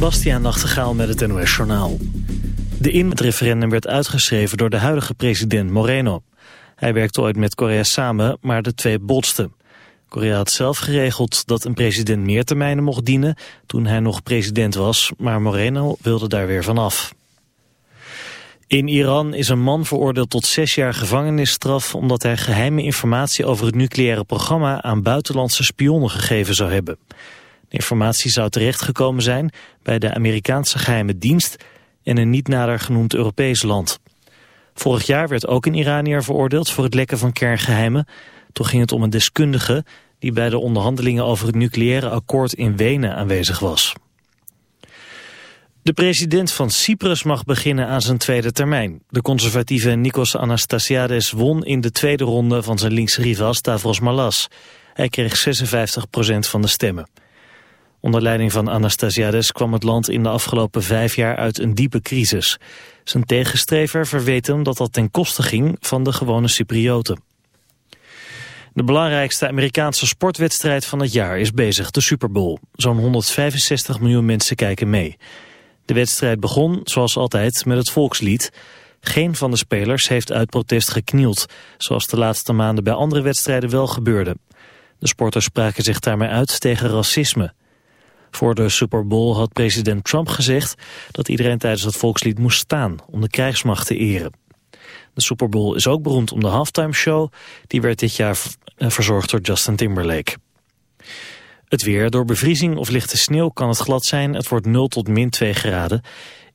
Bastiaan Nachtegaal met het NOS Journaal. De in referendum werd uitgeschreven door de huidige president Moreno. Hij werkte ooit met Korea samen, maar de twee botsten. Korea had zelf geregeld dat een president meer termijnen mocht dienen... toen hij nog president was, maar Moreno wilde daar weer vanaf. In Iran is een man veroordeeld tot zes jaar gevangenisstraf... omdat hij geheime informatie over het nucleaire programma... aan buitenlandse spionnen gegeven zou hebben. De informatie zou terechtgekomen zijn bij de Amerikaanse geheime dienst... en een niet nader genoemd Europees land. Vorig jaar werd ook een Iranier veroordeeld voor het lekken van kerngeheimen. Toch ging het om een deskundige die bij de onderhandelingen over het nucleaire akkoord in Wenen aanwezig was. De president van Cyprus mag beginnen aan zijn tweede termijn. De conservatieve Nikos Anastasiades won in de tweede ronde van zijn linkse rival Stavros Malas. Hij kreeg 56% van de stemmen. Onder leiding van Anastasiades kwam het land in de afgelopen vijf jaar uit een diepe crisis. Zijn tegenstrever verweet hem dat dat ten koste ging van de gewone Cyprioten. De belangrijkste Amerikaanse sportwedstrijd van het jaar is bezig, de Super Bowl. Zo'n 165 miljoen mensen kijken mee. De wedstrijd begon, zoals altijd, met het volkslied. Geen van de spelers heeft uit protest geknield, zoals de laatste maanden bij andere wedstrijden wel gebeurde. De sporters spraken zich daarmee uit tegen racisme. Voor de Super Bowl had president Trump gezegd dat iedereen tijdens het volkslied moest staan om de krijgsmacht te eren. De Super Bowl is ook beroemd om de halftime show. Die werd dit jaar eh, verzorgd door Justin Timberlake. Het weer. Door bevriezing of lichte sneeuw kan het glad zijn. Het wordt 0 tot min 2 graden.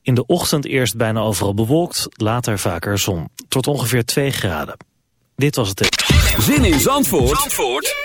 In de ochtend eerst bijna overal bewolkt, later vaker zon. Tot ongeveer 2 graden. Dit was het. Zin in Zandvoort, Zandvoort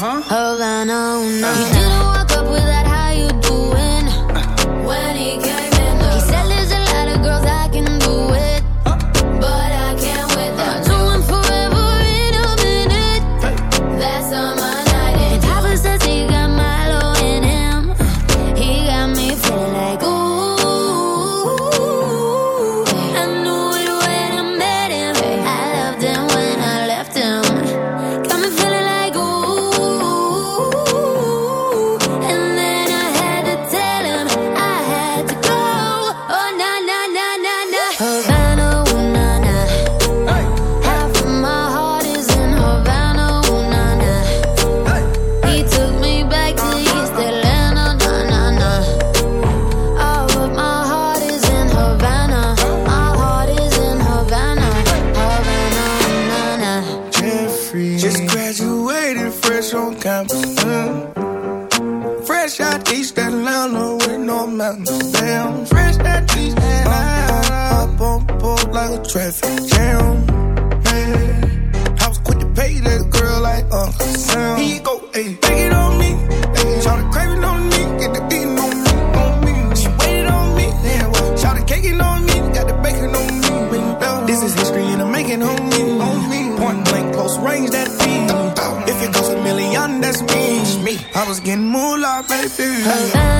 huh. Hold on, oh no. Uh-huh. traffic jam. Yeah. I was quick to pay that girl like a sound. Here you go, ayy. Take it on me. Ayy. Shout it craving on me. Get the beating on me. On me. She waited on me. Yeah. Shout it caking on me. Got the bacon on me. This is history and I'm making on me. On me. Point blank, close range, that beat. If it goes a million, that's me. me. I was getting moolah, baby. Hey.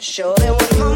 Show them what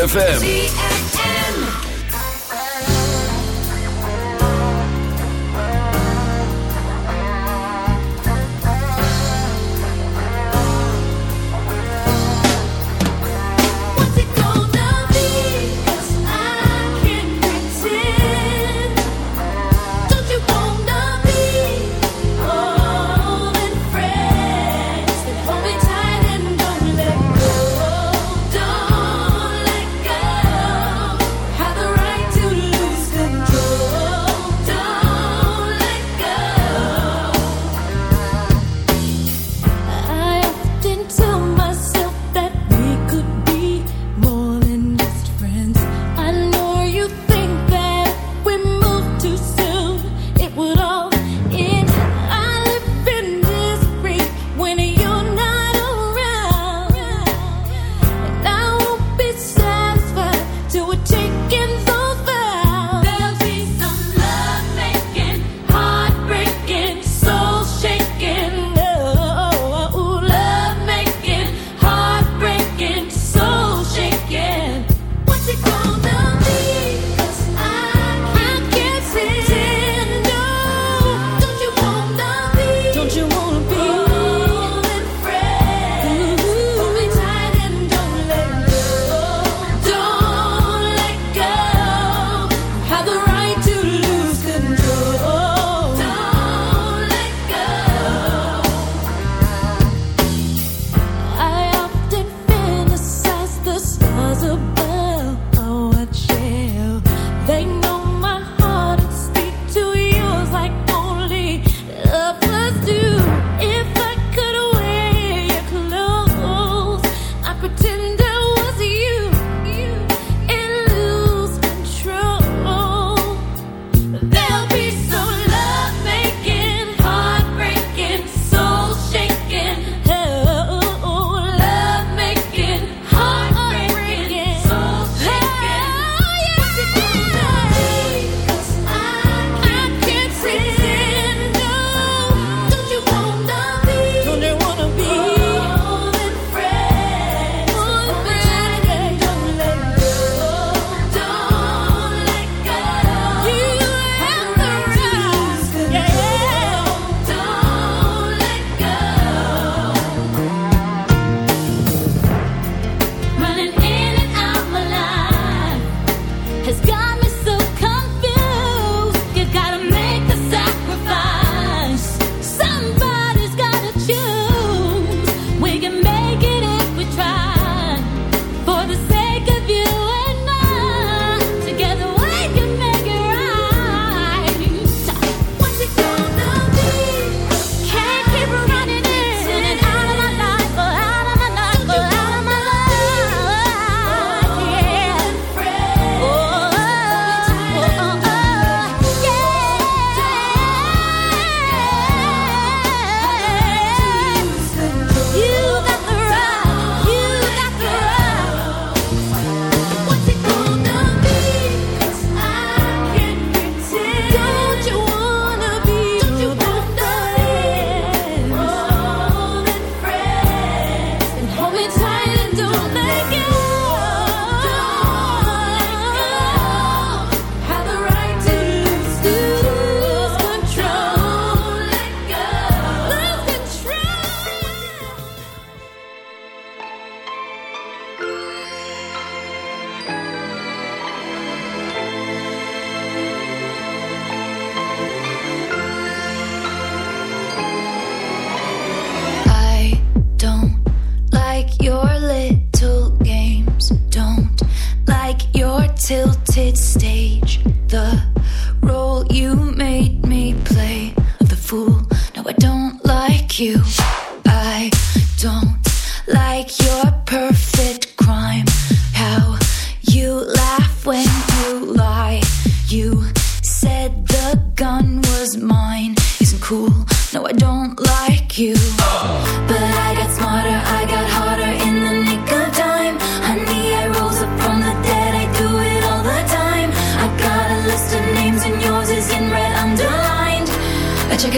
ZFM.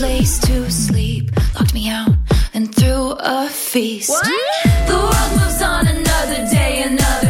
place to sleep, locked me out, and threw a feast. The world moves on another day, another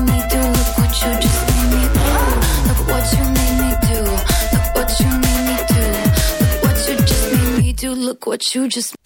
What you just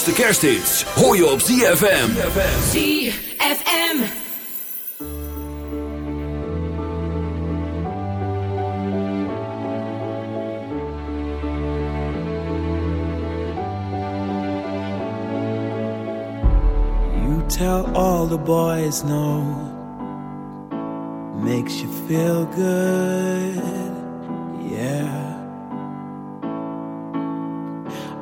grootste kersthits hoor je op ZFM. ZFM. You tell all the boys no. Makes you feel good.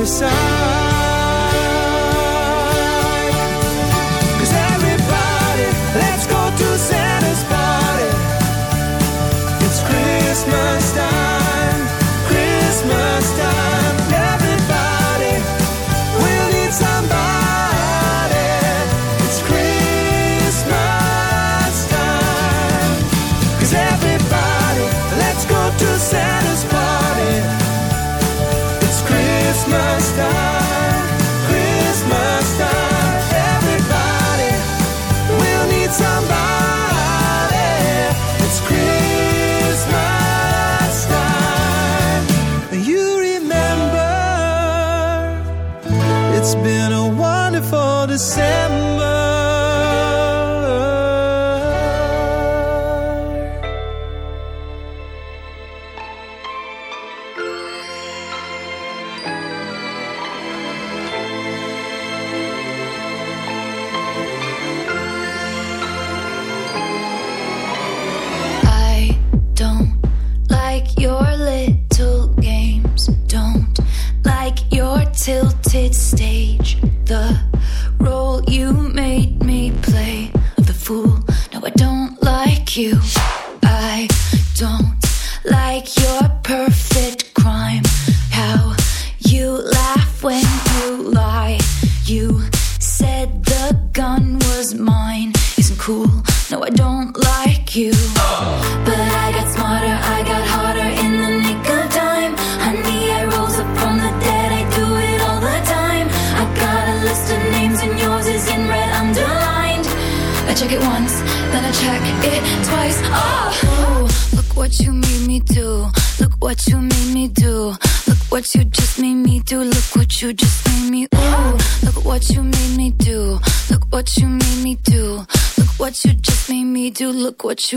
your side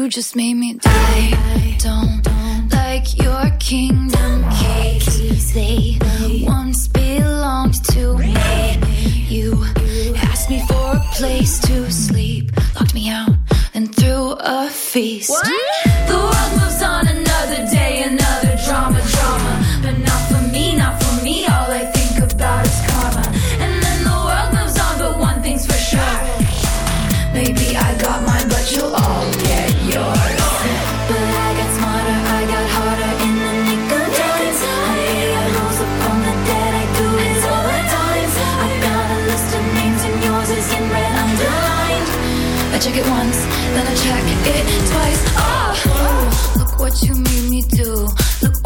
You just made me.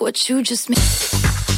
what you just made.